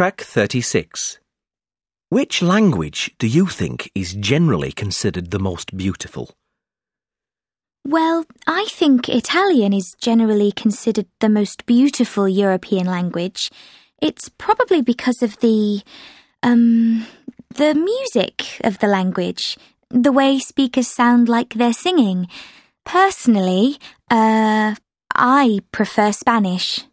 Track 36. Which language do you think is generally considered the most beautiful? Well, I think Italian is generally considered the most beautiful European language. It's probably because of the, um, the music of the language, the way speakers sound like they're singing. Personally, uh, I prefer Spanish.